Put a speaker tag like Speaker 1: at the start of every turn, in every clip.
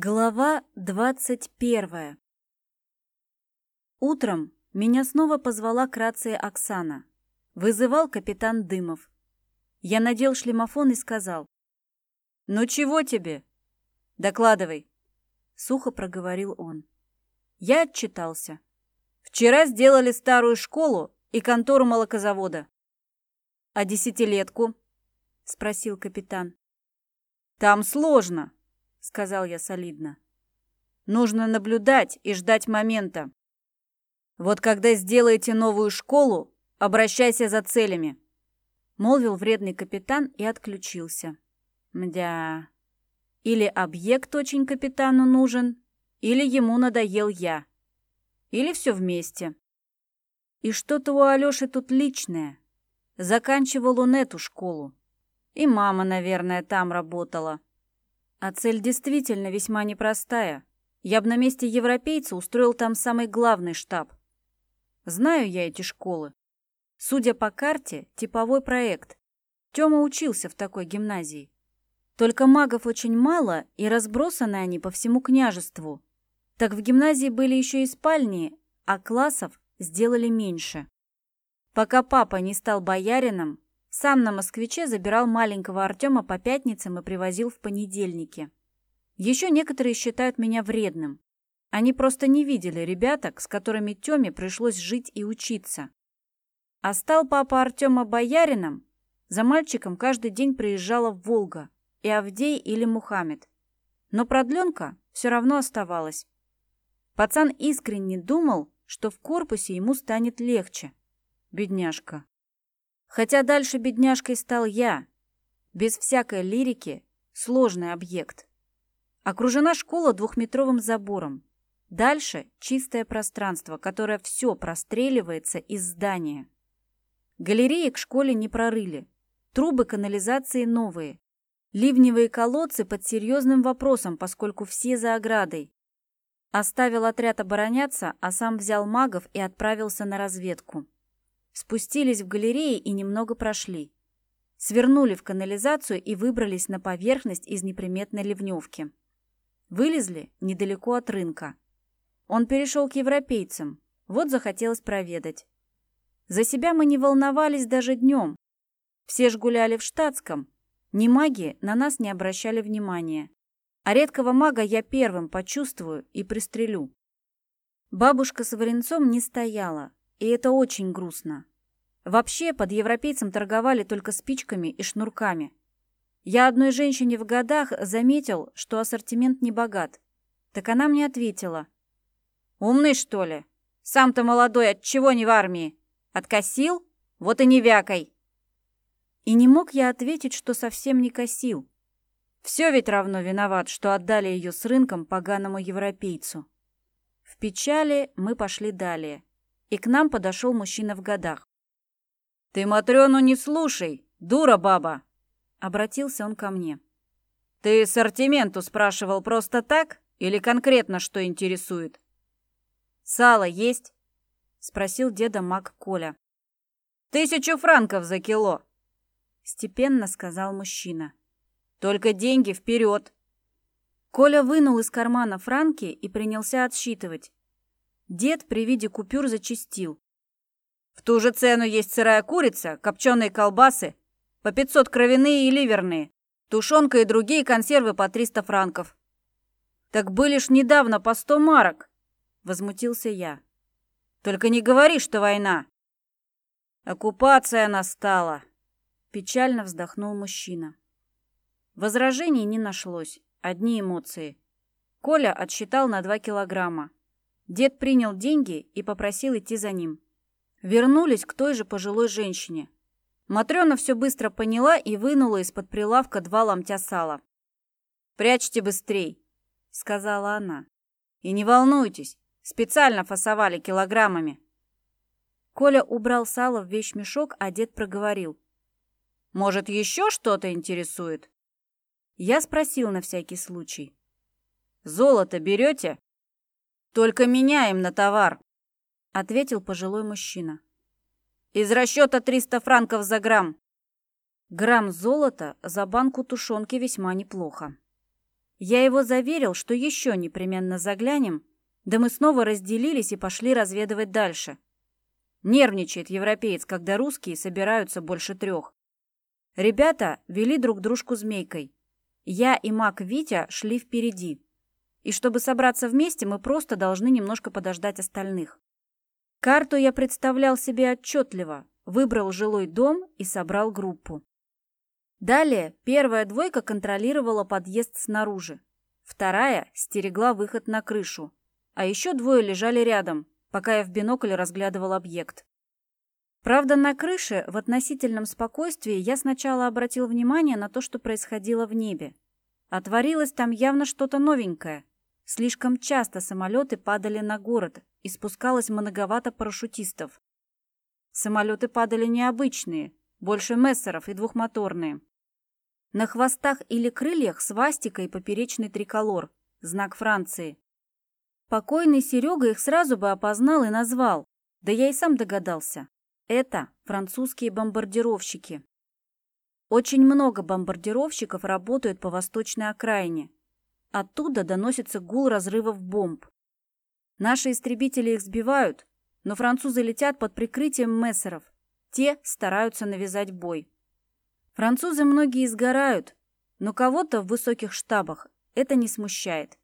Speaker 1: Глава двадцать первая Утром меня снова позвала к рации Оксана. Вызывал капитан Дымов. Я надел шлемофон и сказал. «Ну чего тебе?» «Докладывай», — сухо проговорил он. Я отчитался. «Вчера сделали старую школу и контору молокозавода». «А десятилетку?» — спросил капитан. «Там сложно», — сказал я солидно. «Нужно наблюдать и ждать момента. Вот когда сделаете новую школу, обращайся за целями», — молвил вредный капитан и отключился. Мдя. Или объект очень капитану нужен, или ему надоел я. Или все вместе. И что-то у Алёши тут личное. Заканчивал он эту школу. И мама, наверное, там работала. А цель действительно весьма непростая. Я бы на месте европейца устроил там самый главный штаб. Знаю я эти школы. Судя по карте, типовой проект. Тёма учился в такой гимназии. Только магов очень мало, и разбросаны они по всему княжеству. Так в гимназии были еще и спальни, а классов сделали меньше. Пока папа не стал боярином, сам на москвиче забирал маленького Артема по пятницам и привозил в понедельники. Еще некоторые считают меня вредным. Они просто не видели ребяток, с которыми Тёме пришлось жить и учиться. А стал папа Артема боярином, за мальчиком каждый день приезжала Волга, и Авдей или Мухаммед. Но продленка все равно оставалась. Пацан искренне думал, что в корпусе ему станет легче. Бедняжка. Хотя дальше бедняжкой стал я. Без всякой лирики сложный объект. Окружена школа двухметровым забором. Дальше чистое пространство, которое все простреливается из здания. Галереи к школе не прорыли. Трубы канализации новые. Ливневые колодцы под серьезным вопросом, поскольку все за оградой. Оставил отряд обороняться, а сам взял магов и отправился на разведку. Спустились в галереи и немного прошли. Свернули в канализацию и выбрались на поверхность из неприметной ливневки. Вылезли недалеко от рынка. Он перешел к европейцам. Вот захотелось проведать. За себя мы не волновались даже днем. Все ж гуляли в штатском. Ни маги на нас не обращали внимания. А редкого мага я первым почувствую и пристрелю. Бабушка с варенцом не стояла, и это очень грустно. Вообще, под европейцем торговали только спичками и шнурками. Я одной женщине в годах заметил, что ассортимент не богат. Так она мне ответила. «Умный, что ли? Сам-то молодой, от чего не в армии? Откосил? Вот и не вякой!» И не мог я ответить, что совсем не косил. Все ведь равно виноват, что отдали ее с рынком поганому европейцу. В печали мы пошли далее, и к нам подошел мужчина в годах. «Ты Матрёну не слушай, дура баба!» Обратился он ко мне. «Ты ассортименту спрашивал просто так или конкретно что интересует?» «Сало есть?» Спросил деда маг Коля. «Тысячу франков за кило!» Степенно сказал мужчина. «Только деньги вперед!» Коля вынул из кармана франки и принялся отсчитывать. Дед при виде купюр зачистил. В ту же цену есть сырая курица, копченые колбасы, по 500 кровяные и ливерные, тушенка и другие консервы по 300 франков. Так были ж недавно по 100 марок, возмутился я. Только не говори, что война. Оккупация настала, печально вздохнул мужчина. Возражений не нашлось, одни эмоции. Коля отсчитал на 2 килограмма. Дед принял деньги и попросил идти за ним. Вернулись к той же пожилой женщине. Матрёна все быстро поняла и вынула из-под прилавка два ломтя сала. «Прячьте быстрей», — сказала она. «И не волнуйтесь, специально фасовали килограммами». Коля убрал сало в вещмешок, а дед проговорил. «Может, еще что-то интересует?» Я спросил на всякий случай. «Золото берете?» «Только меняем на товар», — ответил пожилой мужчина. «Из расчета 300 франков за грамм». Грамм золота за банку тушенки весьма неплохо. Я его заверил, что еще непременно заглянем, да мы снова разделились и пошли разведывать дальше. Нервничает европеец, когда русские собираются больше трех. Ребята вели друг дружку змейкой. Я и маг Витя шли впереди. И чтобы собраться вместе, мы просто должны немножко подождать остальных. Карту я представлял себе отчетливо, выбрал жилой дом и собрал группу. Далее первая двойка контролировала подъезд снаружи, вторая стерегла выход на крышу, а еще двое лежали рядом, пока я в бинокль разглядывал объект. Правда, на крыше в относительном спокойствии я сначала обратил внимание на то, что происходило в небе. Отворилось там явно что-то новенькое. Слишком часто самолеты падали на город, и спускалось многовато парашютистов. Самолеты падали необычные, больше мессеров и двухмоторные. На хвостах или крыльях свастика и поперечный триколор, знак Франции. Покойный Серега их сразу бы опознал и назвал, да я и сам догадался. Это французские бомбардировщики. Очень много бомбардировщиков работают по восточной окраине. Оттуда доносится гул разрывов бомб. Наши истребители их сбивают, но французы летят под прикрытием мессеров. Те стараются навязать бой. Французы многие сгорают, но кого-то в высоких штабах это не смущает.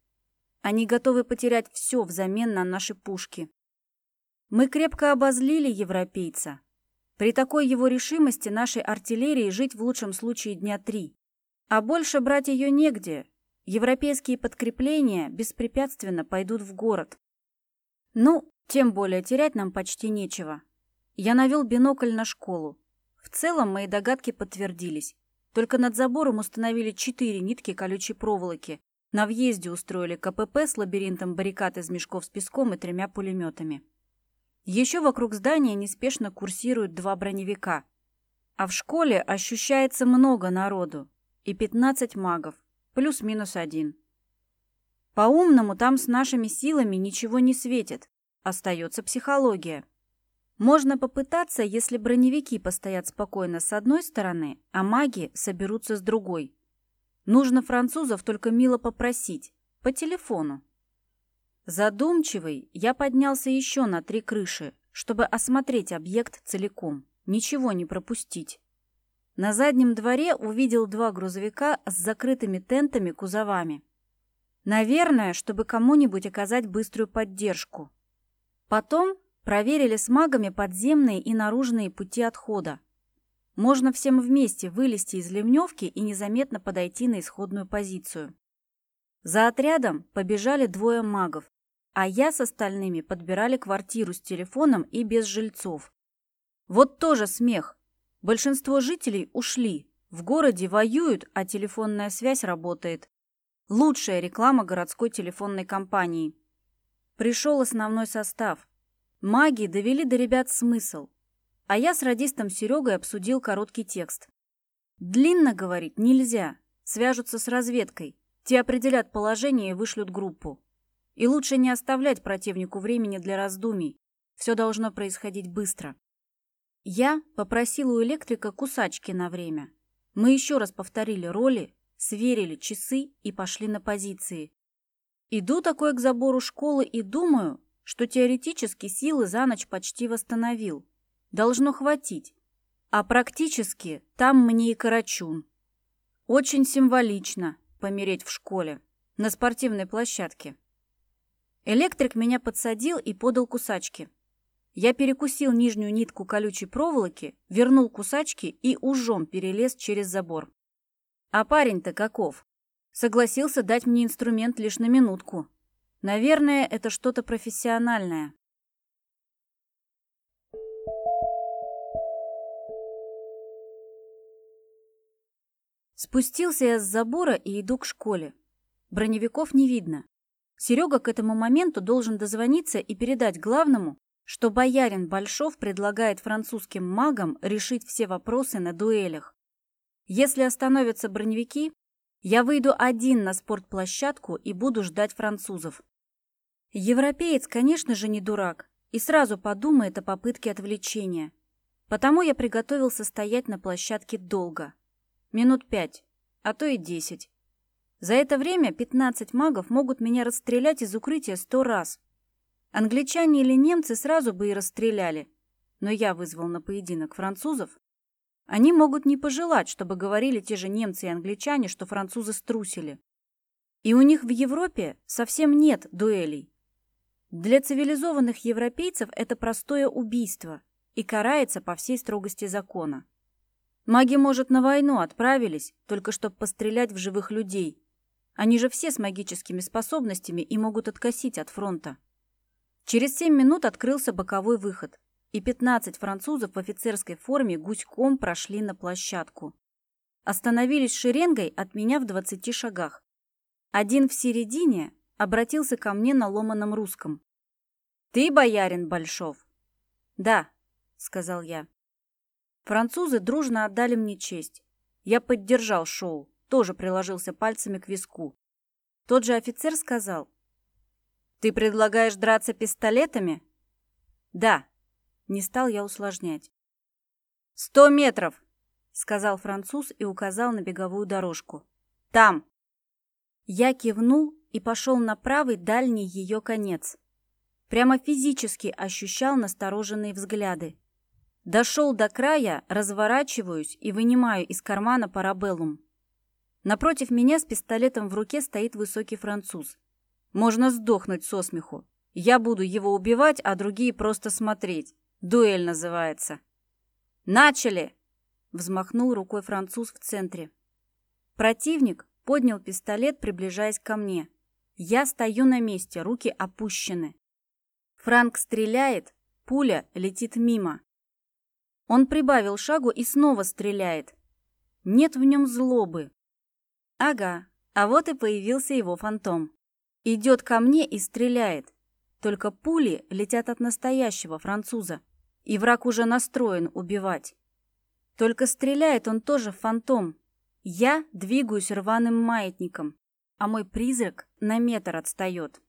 Speaker 1: Они готовы потерять все взамен на наши пушки. Мы крепко обозлили европейца. При такой его решимости нашей артиллерии жить в лучшем случае дня три. А больше брать ее негде. Европейские подкрепления беспрепятственно пойдут в город. Ну, тем более терять нам почти нечего. Я навел бинокль на школу. В целом мои догадки подтвердились. Только над забором установили четыре нитки колючей проволоки. На въезде устроили КПП с лабиринтом баррикад из мешков с песком и тремя пулеметами. Еще вокруг здания неспешно курсируют два броневика. А в школе ощущается много народу. И 15 магов. Плюс-минус один. По-умному там с нашими силами ничего не светит. Остается психология. Можно попытаться, если броневики постоят спокойно с одной стороны, а маги соберутся с другой. Нужно французов только мило попросить. По телефону. Задумчивый, я поднялся еще на три крыши, чтобы осмотреть объект целиком, ничего не пропустить. На заднем дворе увидел два грузовика с закрытыми тентами кузовами. Наверное, чтобы кому-нибудь оказать быструю поддержку. Потом проверили с магами подземные и наружные пути отхода. Можно всем вместе вылезти из ливневки и незаметно подойти на исходную позицию. За отрядом побежали двое магов, а я с остальными подбирали квартиру с телефоном и без жильцов. Вот тоже смех. Большинство жителей ушли. В городе воюют, а телефонная связь работает. Лучшая реклама городской телефонной компании. Пришел основной состав. Маги довели до ребят смысл. А я с радистом Серегой обсудил короткий текст. Длинно говорить нельзя. Свяжутся с разведкой. Те определят положение и вышлют группу. И лучше не оставлять противнику времени для раздумий. Все должно происходить быстро. Я попросила у электрика кусачки на время. Мы еще раз повторили роли, сверили часы и пошли на позиции. Иду такой к забору школы и думаю, что теоретически силы за ночь почти восстановил. Должно хватить. А практически там мне и Карачун. Очень символично помереть в школе, на спортивной площадке. Электрик меня подсадил и подал кусачки. Я перекусил нижнюю нитку колючей проволоки, вернул кусачки и ужом перелез через забор. А парень-то каков? Согласился дать мне инструмент лишь на минутку. Наверное, это что-то профессиональное. Спустился я с забора и иду к школе. Броневиков не видно. Серега к этому моменту должен дозвониться и передать главному, что боярин Большов предлагает французским магам решить все вопросы на дуэлях. Если остановятся броневики, я выйду один на спортплощадку и буду ждать французов. Европеец, конечно же, не дурак и сразу подумает о попытке отвлечения. Потому я приготовился стоять на площадке долго. Минут пять, а то и десять. За это время 15 магов могут меня расстрелять из укрытия сто раз. Англичане или немцы сразу бы и расстреляли, но я вызвал на поединок французов. Они могут не пожелать, чтобы говорили те же немцы и англичане, что французы струсили. И у них в Европе совсем нет дуэлей. Для цивилизованных европейцев это простое убийство и карается по всей строгости закона. Маги, может, на войну отправились, только чтобы пострелять в живых людей. Они же все с магическими способностями и могут откосить от фронта. Через семь минут открылся боковой выход, и 15 французов в офицерской форме гуськом прошли на площадку. Остановились шеренгой от меня в 20 шагах. Один в середине обратился ко мне на ломаном русском. «Ты боярин Большов?» «Да», — сказал я. Французы дружно отдали мне честь. Я поддержал шоу, тоже приложился пальцами к виску. Тот же офицер сказал, «Ты предлагаешь драться пистолетами?» «Да». Не стал я усложнять. «Сто метров!» — сказал француз и указал на беговую дорожку. «Там!» Я кивнул и пошел на правый дальний ее конец. Прямо физически ощущал настороженные взгляды. Дошел до края, разворачиваюсь и вынимаю из кармана парабеллум. Напротив меня с пистолетом в руке стоит высокий француз. Можно сдохнуть со смеху. Я буду его убивать, а другие просто смотреть. Дуэль называется. «Начали!» — взмахнул рукой француз в центре. Противник поднял пистолет, приближаясь ко мне. Я стою на месте, руки опущены. Франк стреляет, пуля летит мимо. Он прибавил шагу и снова стреляет. Нет в нем злобы. Ага, а вот и появился его фантом. Идет ко мне и стреляет. Только пули летят от настоящего француза, и враг уже настроен убивать. Только стреляет он тоже фантом. Я двигаюсь рваным маятником, а мой призрак на метр отстает.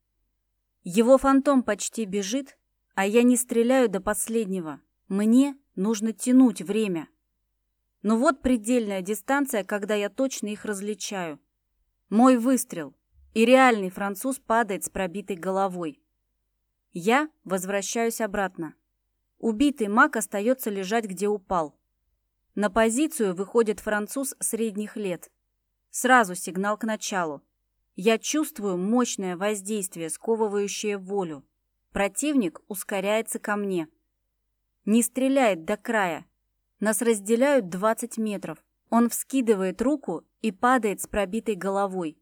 Speaker 1: Его фантом почти бежит, а я не стреляю до последнего. Мне нужно тянуть время. Но вот предельная дистанция, когда я точно их различаю. Мой выстрел — и реальный француз падает с пробитой головой. Я возвращаюсь обратно. Убитый маг остается лежать, где упал. На позицию выходит француз средних лет. Сразу сигнал к началу. Я чувствую мощное воздействие, сковывающее волю. Противник ускоряется ко мне. Не стреляет до края. Нас разделяют 20 метров. Он вскидывает руку и падает с пробитой головой.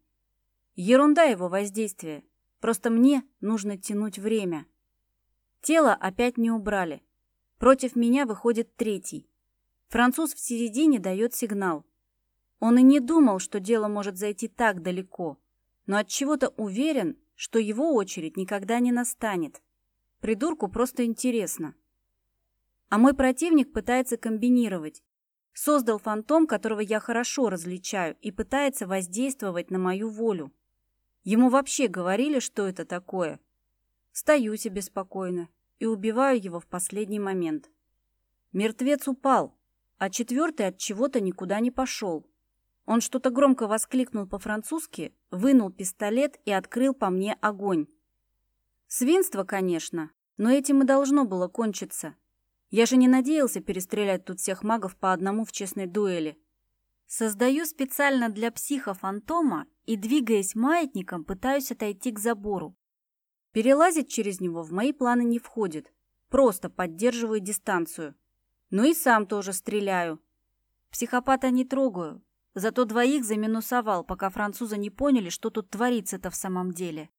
Speaker 1: Ерунда его воздействия. Просто мне нужно тянуть время. Тело опять не убрали. Против меня выходит третий. Француз в середине дает сигнал. Он и не думал, что дело может зайти так далеко, но от чего-то уверен, что его очередь никогда не настанет. Придурку просто интересно. А мой противник пытается комбинировать. Создал фантом, которого я хорошо различаю, и пытается воздействовать на мою волю. Ему вообще говорили, что это такое? Стою себе спокойно и убиваю его в последний момент. Мертвец упал, а четвертый от чего-то никуда не пошел. Он что-то громко воскликнул по-французски, вынул пистолет и открыл по мне огонь. Свинство, конечно, но этим и должно было кончиться. Я же не надеялся перестрелять тут всех магов по одному в честной дуэли. Создаю специально для психа-фантома и, двигаясь маятником, пытаюсь отойти к забору. Перелазить через него в мои планы не входит. Просто поддерживаю дистанцию. Ну и сам тоже стреляю. Психопата не трогаю. Зато двоих заминусовал, пока французы не поняли, что тут творится-то в самом деле.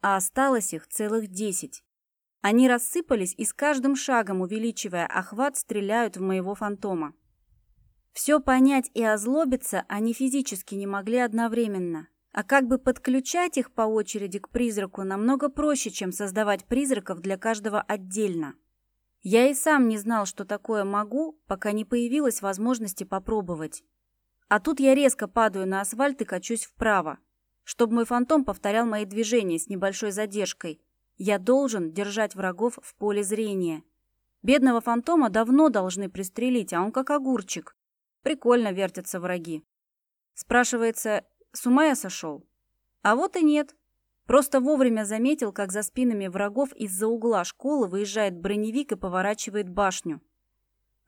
Speaker 1: А осталось их целых десять. Они рассыпались и с каждым шагом, увеличивая охват, стреляют в моего фантома. Все понять и озлобиться они физически не могли одновременно. А как бы подключать их по очереди к призраку намного проще, чем создавать призраков для каждого отдельно. Я и сам не знал, что такое могу, пока не появилась возможности попробовать. А тут я резко падаю на асфальт и качусь вправо, чтобы мой фантом повторял мои движения с небольшой задержкой. Я должен держать врагов в поле зрения. Бедного фантома давно должны пристрелить, а он как огурчик. Прикольно вертятся враги. Спрашивается, с ума я сошел. А вот и нет. Просто вовремя заметил, как за спинами врагов из-за угла школы выезжает броневик и поворачивает башню.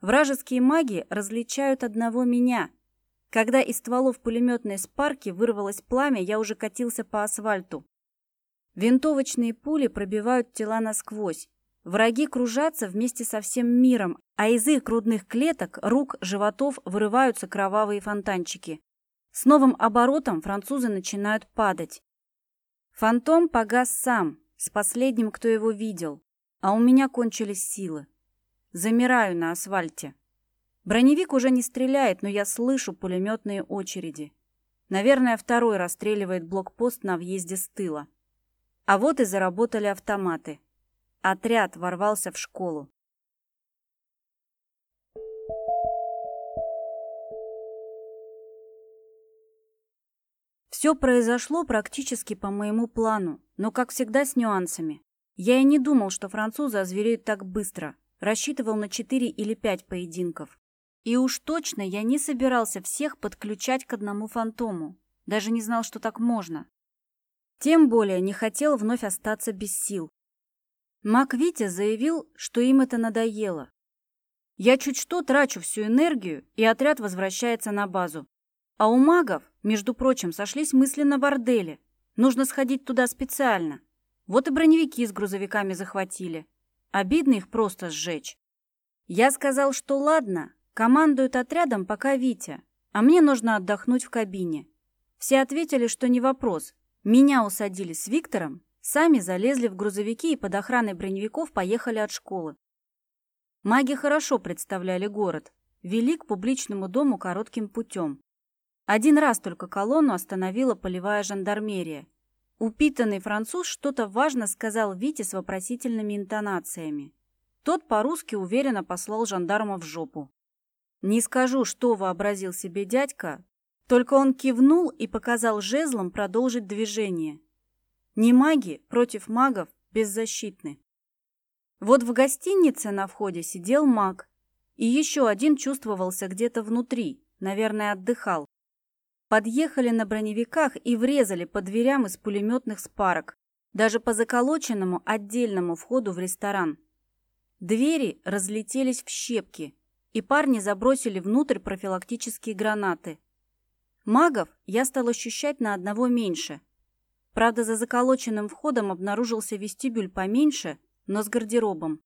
Speaker 1: Вражеские маги различают одного меня. Когда из стволов пулеметной спарки вырвалось пламя, я уже катился по асфальту. Винтовочные пули пробивают тела насквозь. Враги кружатся вместе со всем миром, а из их грудных клеток, рук, животов вырываются кровавые фонтанчики. С новым оборотом французы начинают падать. Фантом погас сам, с последним, кто его видел, а у меня кончились силы. Замираю на асфальте. Броневик уже не стреляет, но я слышу пулеметные очереди. Наверное, второй расстреливает блокпост на въезде с тыла. А вот и заработали автоматы. Отряд ворвался в школу. Все произошло практически по моему плану, но, как всегда, с нюансами. Я и не думал, что французы озвереют так быстро. Рассчитывал на 4 или 5 поединков. И уж точно я не собирался всех подключать к одному фантому. Даже не знал, что так можно. Тем более не хотел вновь остаться без сил. Мак Витя заявил, что им это надоело. Я чуть что трачу всю энергию, и отряд возвращается на базу. А у магов, между прочим, сошлись мысли на борделе. Нужно сходить туда специально. Вот и броневики с грузовиками захватили. Обидно их просто сжечь. Я сказал, что ладно, командует отрядом пока Витя, а мне нужно отдохнуть в кабине. Все ответили, что не вопрос. Меня усадили с Виктором, сами залезли в грузовики и под охраной броневиков поехали от школы. Маги хорошо представляли город, вели к публичному дому коротким путем. Один раз только колонну остановила полевая жандармерия. Упитанный француз что-то важно сказал Вите с вопросительными интонациями. Тот по-русски уверенно послал жандарма в жопу. Не скажу, что вообразил себе дядька, только он кивнул и показал жезлом продолжить движение. Не маги против магов беззащитны. Вот в гостинице на входе сидел маг, и еще один чувствовался где-то внутри, наверное, отдыхал подъехали на броневиках и врезали по дверям из пулеметных спарок, даже по заколоченному отдельному входу в ресторан. Двери разлетелись в щепки, и парни забросили внутрь профилактические гранаты. Магов я стал ощущать на одного меньше. Правда, за заколоченным входом обнаружился вестибюль поменьше, но с гардеробом.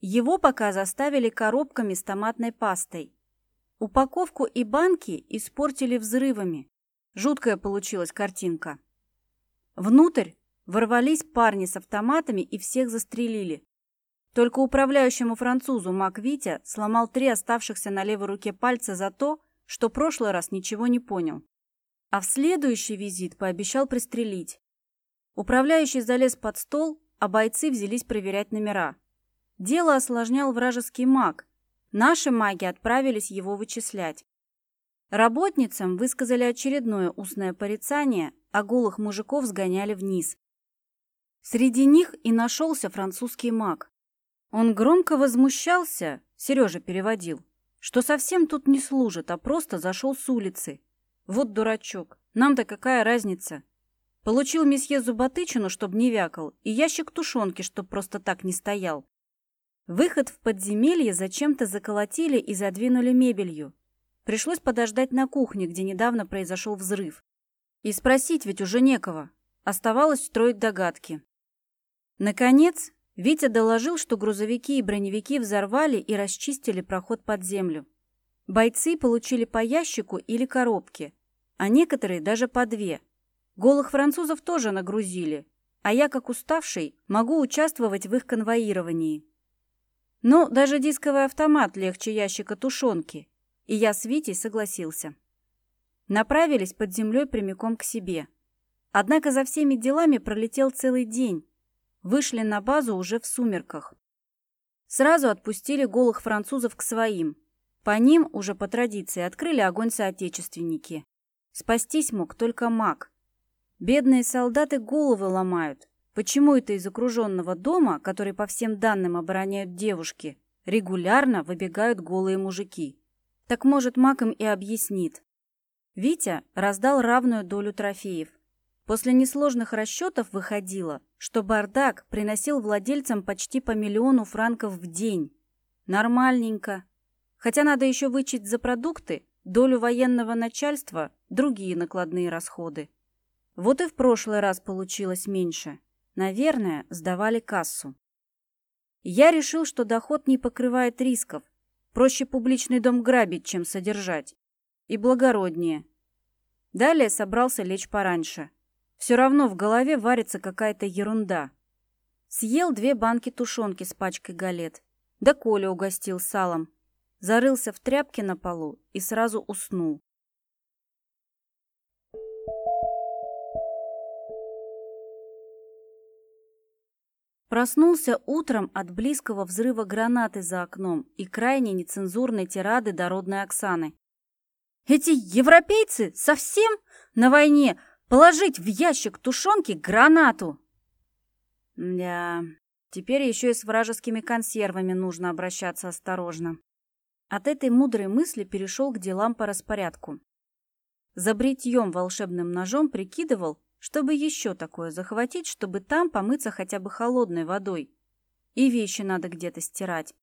Speaker 1: Его пока заставили коробками с томатной пастой. Упаковку и банки испортили взрывами. Жуткая получилась картинка. Внутрь ворвались парни с автоматами и всех застрелили. Только управляющему французу Мак Витя сломал три оставшихся на левой руке пальца за то, что прошлый раз ничего не понял. А в следующий визит пообещал пристрелить. Управляющий залез под стол, а бойцы взялись проверять номера. Дело осложнял вражеский маг, Наши маги отправились его вычислять. Работницам высказали очередное устное порицание, а голых мужиков сгоняли вниз. Среди них и нашелся французский маг. Он громко возмущался, Сережа переводил, что совсем тут не служит, а просто зашел с улицы. Вот дурачок, нам-то какая разница? Получил месье зуботычину, чтоб не вякал, и ящик тушенки, чтоб просто так не стоял. Выход в подземелье зачем-то заколотили и задвинули мебелью. Пришлось подождать на кухне, где недавно произошел взрыв. И спросить ведь уже некого. Оставалось строить догадки. Наконец, Витя доложил, что грузовики и броневики взорвали и расчистили проход под землю. Бойцы получили по ящику или коробке, а некоторые даже по две. Голых французов тоже нагрузили, а я, как уставший, могу участвовать в их конвоировании. Ну, даже дисковый автомат легче ящика тушенки. И я с Витей согласился. Направились под землей прямиком к себе. Однако за всеми делами пролетел целый день. Вышли на базу уже в сумерках. Сразу отпустили голых французов к своим. По ним, уже по традиции, открыли огонь соотечественники. Спастись мог только маг. Бедные солдаты головы ломают. Почему это из окруженного дома, который по всем данным обороняют девушки, регулярно выбегают голые мужики? Так может, Мак им и объяснит. Витя раздал равную долю трофеев. После несложных расчетов выходило, что бардак приносил владельцам почти по миллиону франков в день. Нормальненько. Хотя надо еще вычесть за продукты, долю военного начальства, другие накладные расходы. Вот и в прошлый раз получилось меньше. Наверное, сдавали кассу. Я решил, что доход не покрывает рисков. Проще публичный дом грабить, чем содержать. И благороднее. Далее собрался лечь пораньше. Все равно в голове варится какая-то ерунда. Съел две банки тушенки с пачкой галет. Да Коля угостил салом. Зарылся в тряпке на полу и сразу уснул. Проснулся утром от близкого взрыва гранаты за окном и крайне нецензурной тирады дородной Оксаны. «Эти европейцы совсем на войне положить в ящик тушенки гранату!» Да, теперь еще и с вражескими консервами нужно обращаться осторожно. От этой мудрой мысли перешел к делам по распорядку. За бритьем волшебным ножом прикидывал, чтобы еще такое захватить, чтобы там помыться хотя бы холодной водой. И вещи надо где-то стирать.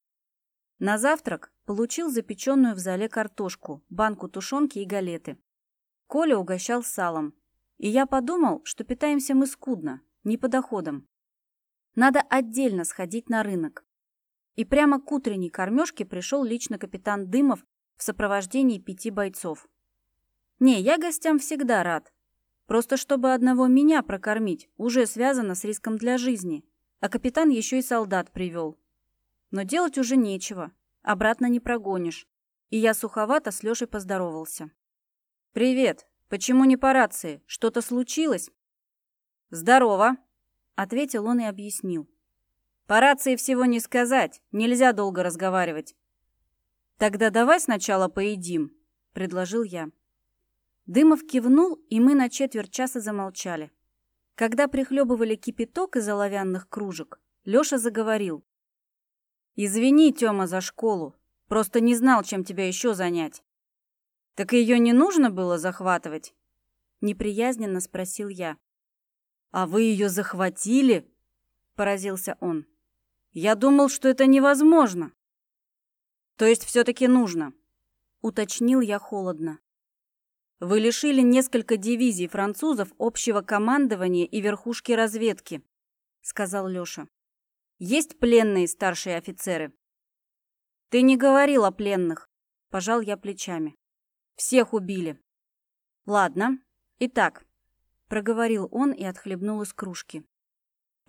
Speaker 1: На завтрак получил запеченную в зале картошку, банку тушенки и галеты. Коля угощал салом. И я подумал, что питаемся мы скудно, не по доходам. Надо отдельно сходить на рынок. И прямо к утренней кормежке пришел лично капитан Дымов в сопровождении пяти бойцов. Не, я гостям всегда рад, Просто чтобы одного меня прокормить, уже связано с риском для жизни. А капитан еще и солдат привел. Но делать уже нечего. Обратно не прогонишь. И я суховато с Лешей поздоровался. «Привет. Почему не по рации? Что-то случилось?» «Здорово», — ответил он и объяснил. «По рации всего не сказать. Нельзя долго разговаривать». «Тогда давай сначала поедим», — предложил я. Дымов кивнул, и мы на четверть часа замолчали. Когда прихлебывали кипяток из оловянных кружек, Лёша заговорил. «Извини, Тёма, за школу. Просто не знал, чем тебя еще занять». «Так ее не нужно было захватывать?» Неприязненно спросил я. «А вы ее захватили?» Поразился он. «Я думал, что это невозможно». «То есть все-таки нужно?» Уточнил я холодно. Вы лишили несколько дивизий французов общего командования и верхушки разведки, сказал Лёша. Есть пленные старшие офицеры? Ты не говорил о пленных, пожал я плечами. Всех убили. Ладно. Итак, проговорил он и отхлебнул из кружки.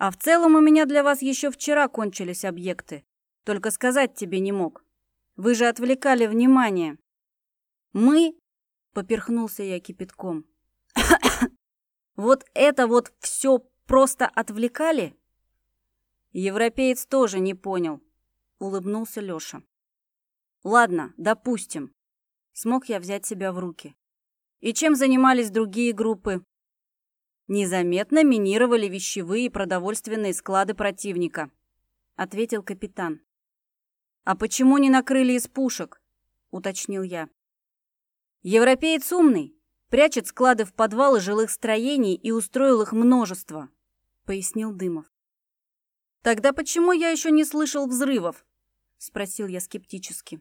Speaker 1: А в целом у меня для вас еще вчера кончились объекты. Только сказать тебе не мог. Вы же отвлекали внимание. Мы Поперхнулся я кипятком. Вот это вот все просто отвлекали? Европеец тоже не понял, улыбнулся Лёша. Ладно, допустим. Смог я взять себя в руки. И чем занимались другие группы? Незаметно минировали вещевые и продовольственные склады противника, ответил капитан. А почему не накрыли из пушек? уточнил я. Европеец умный, прячет склады в подвалы жилых строений и устроил их множество, пояснил Дымов. Тогда почему я еще не слышал взрывов? спросил я скептически.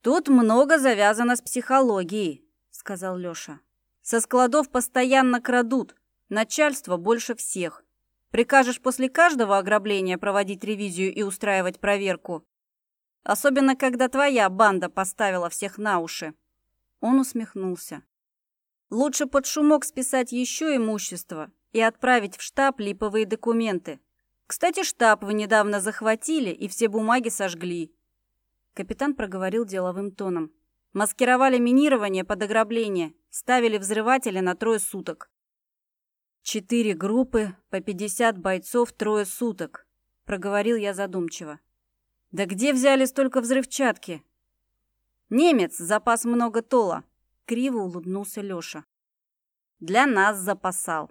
Speaker 1: Тут много завязано с психологией, сказал Лёша. Со складов постоянно крадут, начальство больше всех. Прикажешь после каждого ограбления проводить ревизию и устраивать проверку. Особенно, когда твоя банда поставила всех на уши. Он усмехнулся. Лучше под шумок списать еще имущество и отправить в штаб липовые документы. Кстати, штаб вы недавно захватили и все бумаги сожгли. Капитан проговорил деловым тоном. Маскировали минирование под ограбление, ставили взрыватели на трое суток. Четыре группы, по пятьдесят бойцов трое суток, проговорил я задумчиво. Да где взяли столько взрывчатки? Немец, запас много тола. Криво улыбнулся Лёша. Для нас запасал.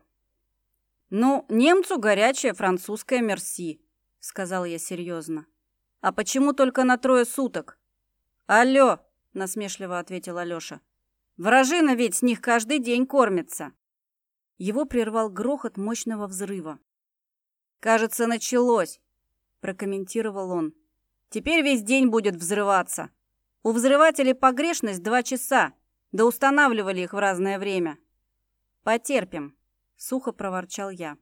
Speaker 1: Ну, немцу горячая французская мерси, сказал я серьезно. А почему только на трое суток? Алло, насмешливо ответил Алёша. Вражина ведь с них каждый день кормится. Его прервал грохот мощного взрыва. «Кажется, началось», — прокомментировал он. «Теперь весь день будет взрываться. У взрывателей погрешность два часа, да устанавливали их в разное время». «Потерпим», — сухо проворчал я.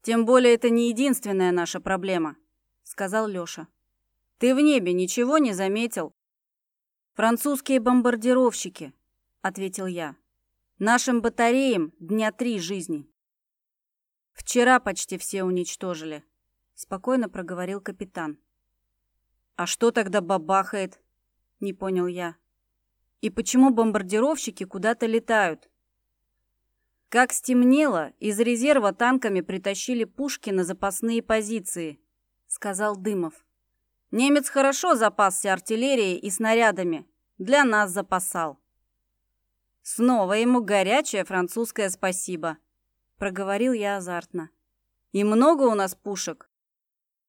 Speaker 1: «Тем более это не единственная наша проблема», — сказал Лёша. «Ты в небе ничего не заметил?» «Французские бомбардировщики», — ответил я. «Нашим батареям дня три жизни». «Вчера почти все уничтожили», — спокойно проговорил капитан. «А что тогда бабахает?» — не понял я. «И почему бомбардировщики куда-то летают?» Как стемнело, из резерва танками притащили пушки на запасные позиции, сказал Дымов. Немец хорошо запасся артиллерией и снарядами. Для нас запасал. Снова ему горячее французское спасибо, проговорил я азартно. И много у нас пушек?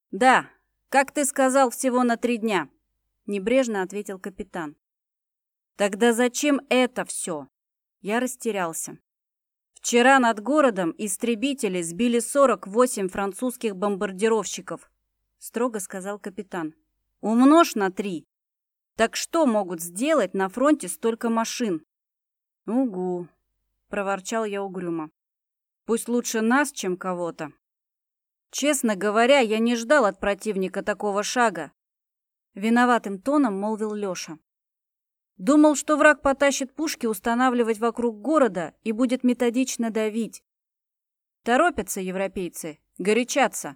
Speaker 1: Да, как ты сказал, всего на три дня, небрежно ответил капитан. Тогда зачем это все? Я растерялся. Вчера над городом истребители сбили 48 французских бомбардировщиков строго сказал капитан. Умножь на три. Так что могут сделать на фронте столько машин? Угу, проворчал я угрюмо. Пусть лучше нас, чем кого-то. Честно говоря, я не ждал от противника такого шага. Виноватым тоном молвил Лёша. Думал, что враг потащит пушки устанавливать вокруг города и будет методично давить. Торопятся европейцы, горячатся.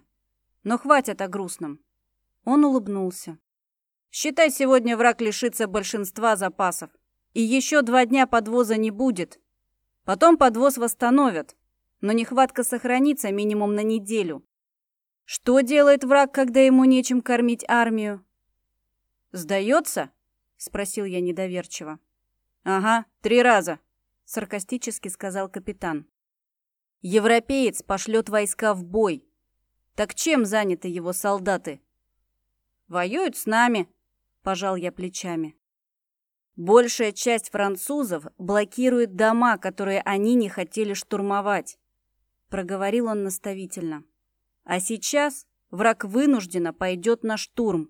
Speaker 1: Но хватит о грустном. Он улыбнулся. Считай, сегодня враг лишится большинства запасов. И еще два дня подвоза не будет. Потом подвоз восстановят. Но нехватка сохранится минимум на неделю. Что делает враг, когда ему нечем кормить армию? «Сдается?» — спросил я недоверчиво. «Ага, три раза», — саркастически сказал капитан. «Европеец пошлет войска в бой, так чем заняты его солдаты? Воюют с нами, пожал я плечами. Большая часть французов блокирует дома, которые они не хотели штурмовать, проговорил он наставительно. А сейчас враг вынужденно пойдет на штурм.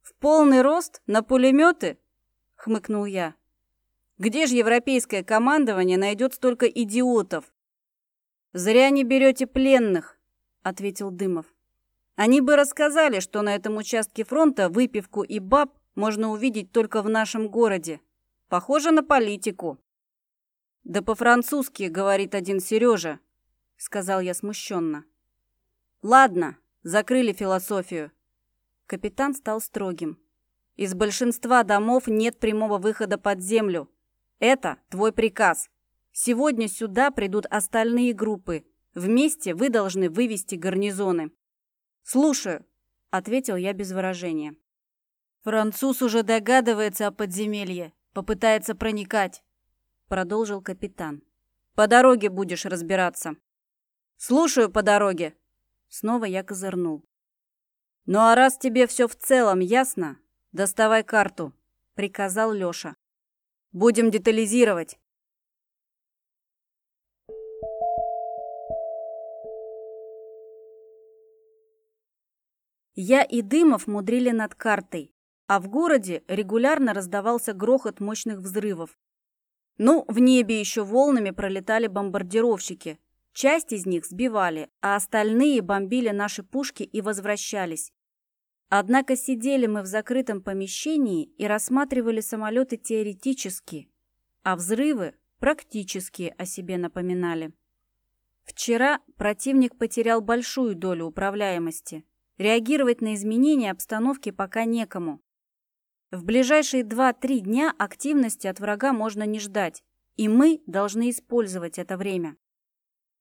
Speaker 1: В полный рост на пулеметы? хмыкнул я. Где же европейское командование найдет столько идиотов? Зря не берете пленных, — ответил Дымов. «Они бы рассказали, что на этом участке фронта выпивку и баб можно увидеть только в нашем городе. Похоже на политику». «Да по-французски, — говорит один Сережа», — сказал я смущенно. «Ладно, закрыли философию». Капитан стал строгим. «Из большинства домов нет прямого выхода под землю. Это твой приказ. Сегодня сюда придут остальные группы, Вместе вы должны вывести гарнизоны. Слушаю, ответил я без выражения. Француз уже догадывается о подземелье, попытается проникать, продолжил капитан. По дороге будешь разбираться. Слушаю по дороге. Снова я козырнул. Ну а раз тебе все в целом ясно, доставай карту, приказал Лёша. Будем детализировать. Я и Дымов мудрили над картой, а в городе регулярно раздавался грохот мощных взрывов. Ну, в небе еще волнами пролетали бомбардировщики. Часть из них сбивали, а остальные бомбили наши пушки и возвращались. Однако сидели мы в закрытом помещении и рассматривали самолеты теоретически, а взрывы практически о себе напоминали. Вчера противник потерял большую долю управляемости – Реагировать на изменения обстановки пока некому. В ближайшие 2-3 дня активности от врага можно не ждать, и мы должны использовать это время.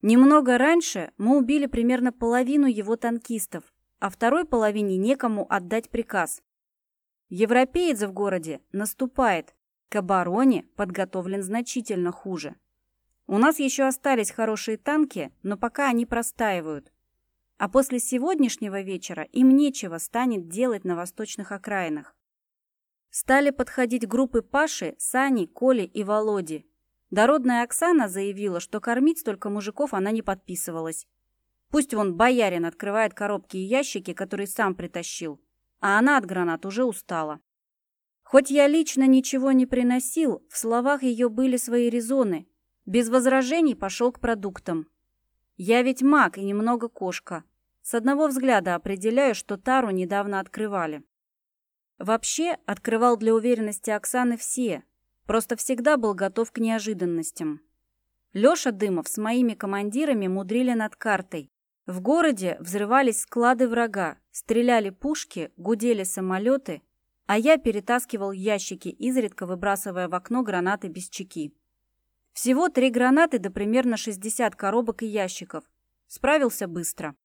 Speaker 1: Немного раньше мы убили примерно половину его танкистов, а второй половине некому отдать приказ. Европеец в городе наступает, к обороне подготовлен значительно хуже. У нас еще остались хорошие танки, но пока они простаивают. А после сегодняшнего вечера им нечего станет делать на восточных окраинах. Стали подходить группы Паши, Сани, Коли и Володи. Дородная Оксана заявила, что кормить столько мужиков она не подписывалась. Пусть вон боярин открывает коробки и ящики, которые сам притащил, а она от гранат уже устала. Хоть я лично ничего не приносил, в словах ее были свои резоны. Без возражений пошел к продуктам. Я ведь маг и немного кошка. С одного взгляда определяю, что тару недавно открывали. Вообще, открывал для уверенности Оксаны все, просто всегда был готов к неожиданностям. Лёша Дымов с моими командирами мудрили над картой. В городе взрывались склады врага, стреляли пушки, гудели самолеты, а я перетаскивал ящики, изредка выбрасывая в окно гранаты без чеки. Всего три гранаты да примерно 60 коробок и ящиков. Справился быстро.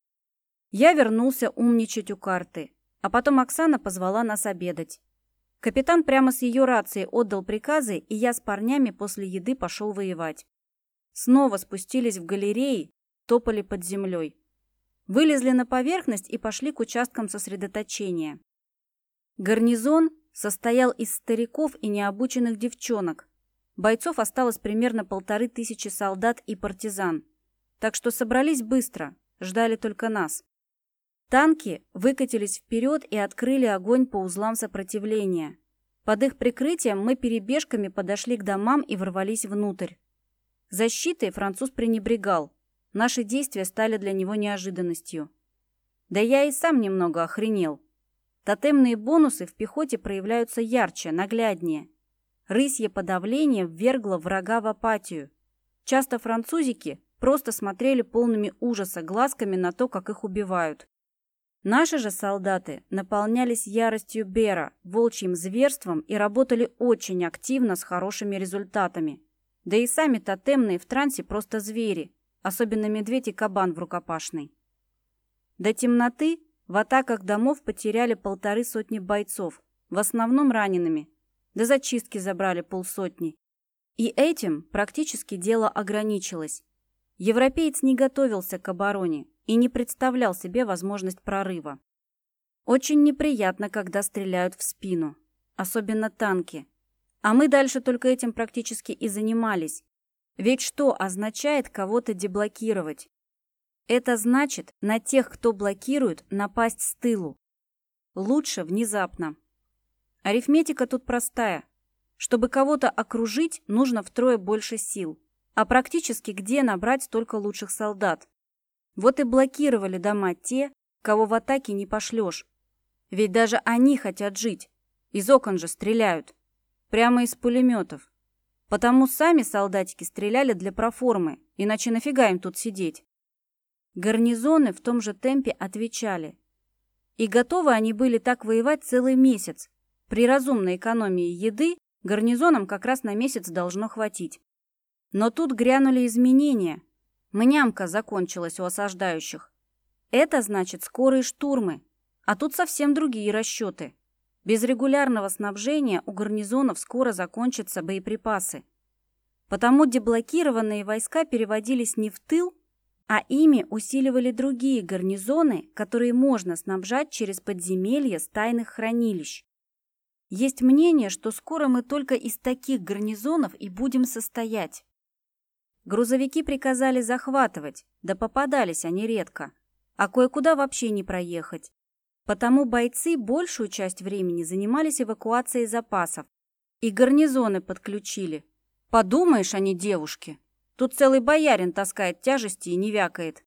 Speaker 1: Я вернулся умничать у карты. А потом Оксана позвала нас обедать. Капитан прямо с ее рации отдал приказы, и я с парнями после еды пошел воевать. Снова спустились в галереи, топали под землей. Вылезли на поверхность и пошли к участкам сосредоточения. Гарнизон состоял из стариков и необученных девчонок. Бойцов осталось примерно полторы тысячи солдат и партизан. Так что собрались быстро, ждали только нас. Танки выкатились вперед и открыли огонь по узлам сопротивления. Под их прикрытием мы перебежками подошли к домам и ворвались внутрь. Защитой француз пренебрегал. Наши действия стали для него неожиданностью. Да я и сам немного охренел. Тотемные бонусы в пехоте проявляются ярче, нагляднее. Рысье подавление ввергло врага в апатию. Часто французики просто смотрели полными ужаса глазками на то, как их убивают. Наши же солдаты наполнялись яростью Бера, волчьим зверством и работали очень активно с хорошими результатами. Да и сами тотемные в трансе просто звери, особенно медведь и кабан в рукопашной. До темноты в атаках домов потеряли полторы сотни бойцов, в основном ранеными. До зачистки забрали полсотни. И этим практически дело ограничилось. Европеец не готовился к обороне, и не представлял себе возможность прорыва. Очень неприятно, когда стреляют в спину, особенно танки. А мы дальше только этим практически и занимались. Ведь что означает кого-то деблокировать? Это значит на тех, кто блокирует, напасть с тылу. Лучше внезапно. Арифметика тут простая. Чтобы кого-то окружить, нужно втрое больше сил. А практически где набрать столько лучших солдат? Вот и блокировали дома те, кого в атаке не пошлешь. Ведь даже они хотят жить. Из окон же стреляют. Прямо из пулеметов. Потому сами солдатики стреляли для проформы, иначе нафига им тут сидеть? Гарнизоны в том же темпе отвечали. И готовы они были так воевать целый месяц. При разумной экономии еды гарнизонам как раз на месяц должно хватить. Но тут грянули изменения, Мнямка закончилась у осаждающих. Это значит скорые штурмы. А тут совсем другие расчеты. Без регулярного снабжения у гарнизонов скоро закончатся боеприпасы. Потому деблокированные войска переводились не в тыл, а ими усиливали другие гарнизоны, которые можно снабжать через подземелья с тайных хранилищ. Есть мнение, что скоро мы только из таких гарнизонов и будем состоять. Грузовики приказали захватывать, да попадались они редко, а кое-куда вообще не проехать. Потому бойцы большую часть времени занимались эвакуацией запасов. И гарнизоны подключили. Подумаешь, они девушки. Тут целый боярин таскает тяжести и не вякает.